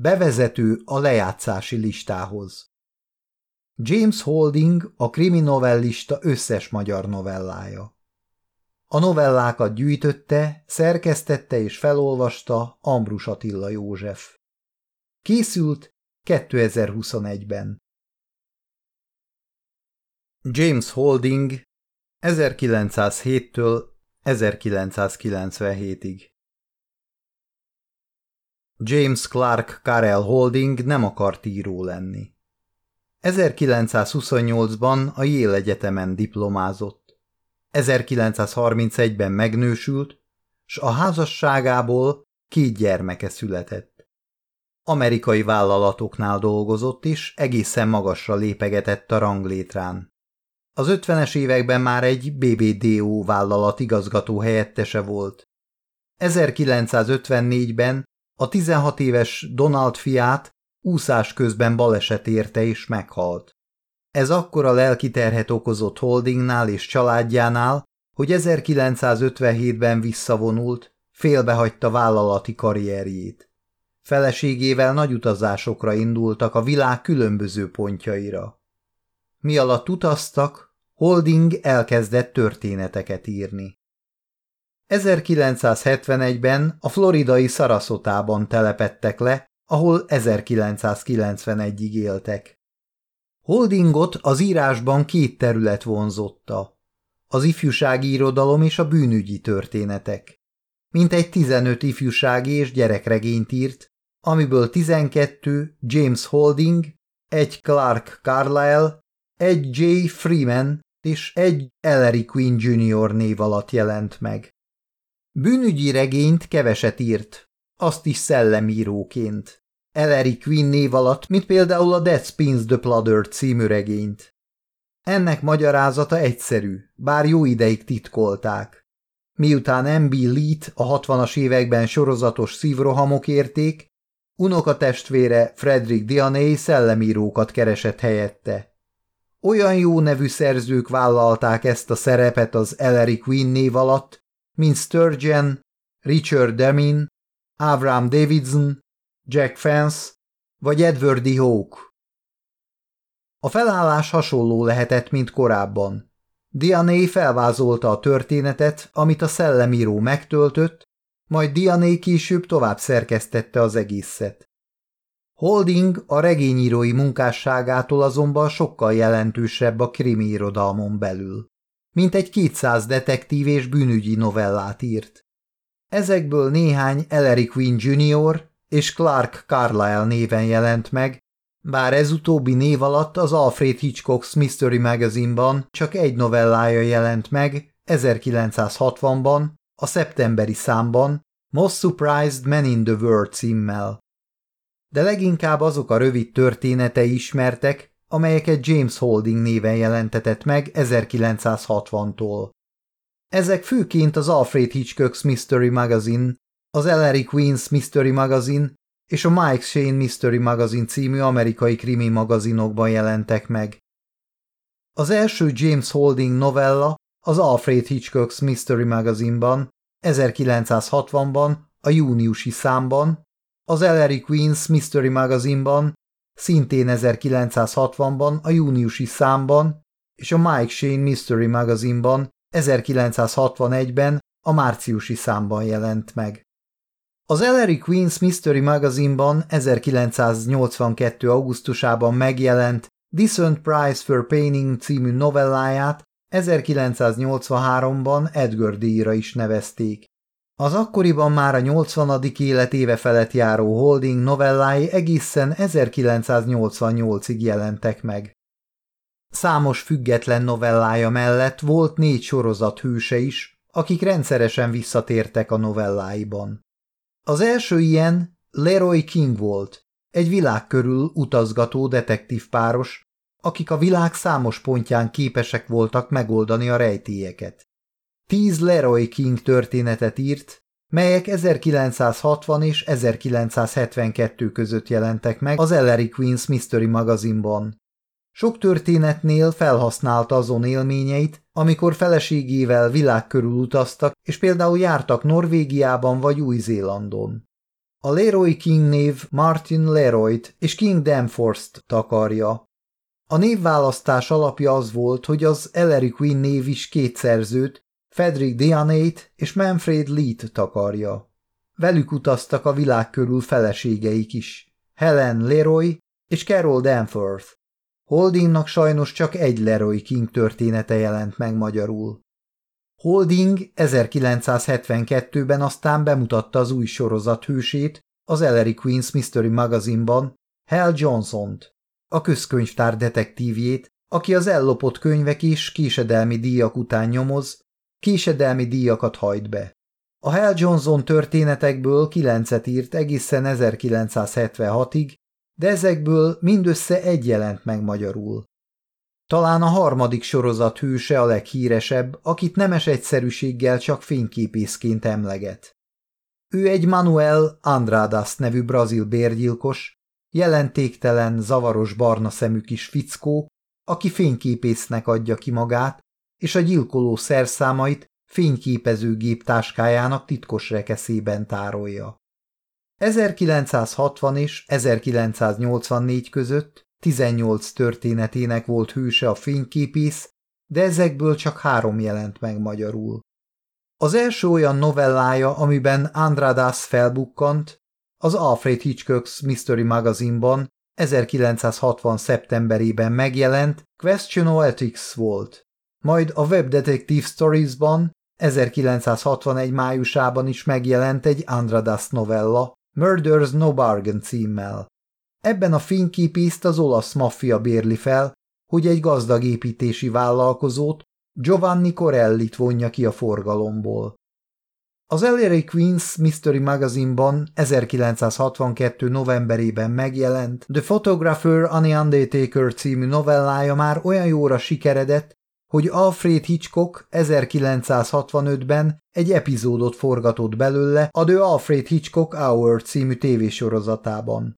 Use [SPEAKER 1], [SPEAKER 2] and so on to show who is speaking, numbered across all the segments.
[SPEAKER 1] Bevezető a lejátszási listához James Holding a kriminovellista összes magyar novellája. A novellákat gyűjtötte, szerkesztette és felolvasta Ambrus Attila József. Készült 2021-ben. James Holding 1907-től 1997-ig James Clark Carell Holding nem akart író lenni. 1928-ban a Yale Egyetemen diplomázott. 1931-ben megnősült, s a házasságából két gyermeke született. Amerikai vállalatoknál dolgozott is, egészen magasra lépegetett a ranglétrán. Az 50-es években már egy BBDO vállalat igazgató helyettese volt. 1954-ben a 16 éves Donald fiát úszás közben baleset érte és meghalt. Ez akkora lelki terhet okozott Holdingnál és családjánál, hogy 1957-ben visszavonult, félbehagyta vállalati karrierjét. Feleségével nagy utazásokra indultak a világ különböző pontjaira. Mi alatt utaztak, Holding elkezdett történeteket írni. 1971-ben a floridai Sarasotában telepettek le, ahol 1991-ig éltek. Holdingot az írásban két terület vonzotta. Az ifjúsági irodalom és a bűnügyi történetek. Mintegy 15 ifjúsági és gyerekregényt írt, amiből 12 James Holding, egy Clark Carlyle, egy J. Freeman és egy Ellery Queen Jr. név alatt jelent meg. Bűnügyi regényt keveset írt, azt is szellemíróként. Ellery Queen név alatt, mint például a Death Spins the Plodder című regényt. Ennek magyarázata egyszerű, bár jó ideig titkolták. Miután M.B. Leet a 60-as években sorozatos szívrohamok érték, unokatestvére Frederick Dianey szellemírókat keresett helyette. Olyan jó nevű szerzők vállalták ezt a szerepet az Ellery Queen név alatt, mint Sturgeon, Richard Demin, Avram Davidson, Jack Fence vagy Edward D. Hawke. A felállás hasonló lehetett, mint korábban. Diané felvázolta a történetet, amit a szellemíró megtöltött, majd Diané később tovább szerkesztette az egészet. Holding a regényírói munkásságától azonban sokkal jelentősebb a krimi irodalmon belül. Mint egy 200 detektív és bűnügyi novellát írt. Ezekből néhány Ellery Queen Jr. és Clark Carlyle néven jelent meg, bár ez utóbbi név alatt az Alfred Hitchcock's Mystery Magazine-ban csak egy novellája jelent meg 1960-ban, a szeptemberi számban, Most Surprised Man in the World címmel. De leginkább azok a rövid történetei ismertek, amelyeket James Holding néven jelentetett meg 1960-tól. Ezek főként az Alfred Hitchcock's Mystery Magazine, az Ellery Queen's Mystery Magazine és a Mike Shane Mystery Magazine című amerikai krimi magazinokban jelentek meg. Az első James Holding novella az Alfred Hitchcock's Mystery Magazine-ban 1960-ban a júniusi számban, az Ellery Queen's Mystery Magazine-ban szintén 1960-ban a júniusi számban, és a Mike Shane Mystery Magazine-ban 1961-ben a márciusi számban jelent meg. Az Ellery Queen's Mystery Magazine-ban 1982. augusztusában megjelent Decent Price for Painting című novelláját 1983-ban Edgar díjra is nevezték. Az akkoriban már a 80. életéve felett járó Holding novellái egészen 1988-ig jelentek meg. Számos független novellája mellett volt négy sorozat hőse is, akik rendszeresen visszatértek a novelláiban. Az első ilyen Leroy King volt, egy világ körül utazgató detektív páros, akik a világ számos pontján képesek voltak megoldani a rejtélyeket. Tíz Leroy King történetet írt, melyek 1960 és 1972 között jelentek meg az Ellery Queen's Mystery magazinban. Sok történetnél felhasználta azon élményeit, amikor feleségével világ utaztak, és például jártak Norvégiában vagy Új-Zélandon. A Leroy King név Martin Leroyt és King Danforth-t takarja. A névválasztás alapja az volt, hogy az Ellery Queen név is két szerzőt, Frederick Dianét és Manfred Lee-t takarja. Velük utaztak a világ körül feleségeik is, Helen Leroy és Carol Danforth. Holdingnak sajnos csak egy Leroy King története jelent meg magyarul. Holding 1972-ben aztán bemutatta az új sorozat hősét az Ellery Queen's Mystery Magazine-ban, Hal Johnson-t, a közkönyvtár detektívjét, aki az ellopott könyvek és késedelmi díjak után nyomoz, késedelmi díjakat hajt be. A Hal Johnson történetekből kilencet írt egészen 1976-ig, de ezekből mindössze egy jelent meg magyarul. Talán a harmadik sorozat hőse a leghíresebb, akit nemes egyszerűséggel csak fényképészként emleget. Ő egy Manuel Andradas nevű brazil bérgyilkos, jelentéktelen, zavaros barna szemű kis fickó, aki fényképésznek adja ki magát, és a gyilkoló szerszámait fényképezőgép táskájának titkos rekeszében tárolja. 1960 és 1984 között 18 történetének volt hőse a fényképész, de ezekből csak három jelent meg magyarul. Az első olyan novellája, amiben Andradas felbukkant, az Alfred Hitchcock's Mystery Magazine-ban 1960. szeptemberében megjelent Question of Ethics volt, majd a Web Detective Stories-ban 1961 májusában is megjelent egy Andradas novella, Murders No Bargain címmel. Ebben a fényképészt az olasz maffia bérli fel, hogy egy gazdag építési vállalkozót, Giovanni Corellit vonja ki a forgalomból. Az Ellery Queens Mystery Magazine-ban 1962. novemberében megjelent The Photographer on Undertaker című novellája már olyan jóra sikeredett, hogy Alfred Hitchcock 1965-ben egy epizódot forgatott belőle a The Alfred Hitchcock Hour című tévésorozatában.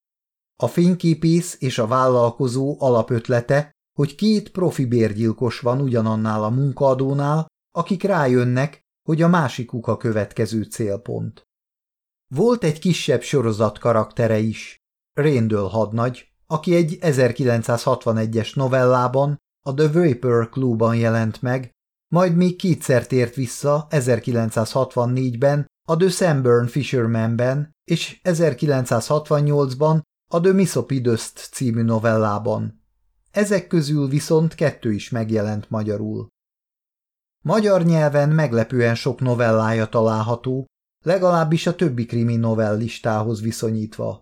[SPEAKER 1] A fényképész és a vállalkozó alapötlete, hogy két profi bérgyilkos van ugyanannál a munkaadónál, akik rájönnek, hogy a másikuk a következő célpont. Volt egy kisebb sorozat karaktere is, Réndől hadnagy, aki egy 1961-es novellában, a The Vapor Clubban jelent meg, majd még kétszer tért vissza 1964-ben a The Sanburn Fishermanben és 1968-ban a The Misopidöst című novellában. Ezek közül viszont kettő is megjelent magyarul. Magyar nyelven meglepően sok novellája található, legalábbis a többi krimi novellistához viszonyítva.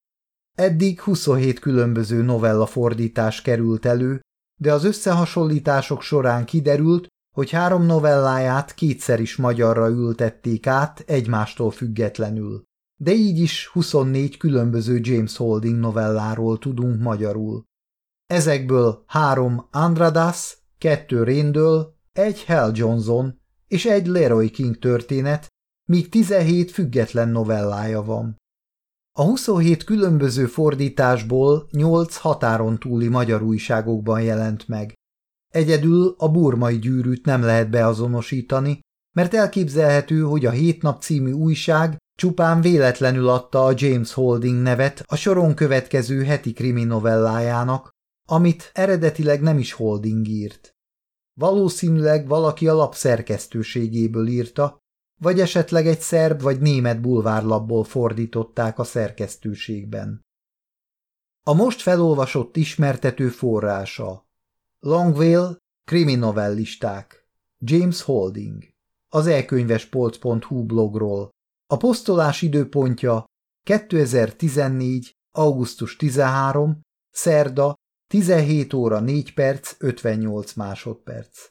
[SPEAKER 1] Eddig 27 különböző novella fordítás került elő, de az összehasonlítások során kiderült, hogy három novelláját kétszer is magyarra ültették át egymástól függetlenül. De így is 24 különböző James Holding novelláról tudunk magyarul. Ezekből három Andradas, kettő Randall, egy Hal Johnson és egy Leroy King történet, míg 17 független novellája van. A 27 különböző fordításból 8 határon túli magyar újságokban jelent meg. Egyedül a burmai gyűrűt nem lehet beazonosítani, mert elképzelhető, hogy a Hét nap című újság csupán véletlenül adta a James Holding nevet a soron következő heti krimi novellájának, amit eredetileg nem is Holding írt. Valószínűleg valaki a lap szerkesztőségéből írta, vagy esetleg egy szerb vagy német bulvárlapból fordították a szerkesztőségben. A most felolvasott ismertető forrása Longvale, kriminovellisták, James Holding, az elkönyvespolc.hu blogról, a posztolás időpontja 2014. augusztus 13. szerda 17 óra 4 perc 58 másodperc.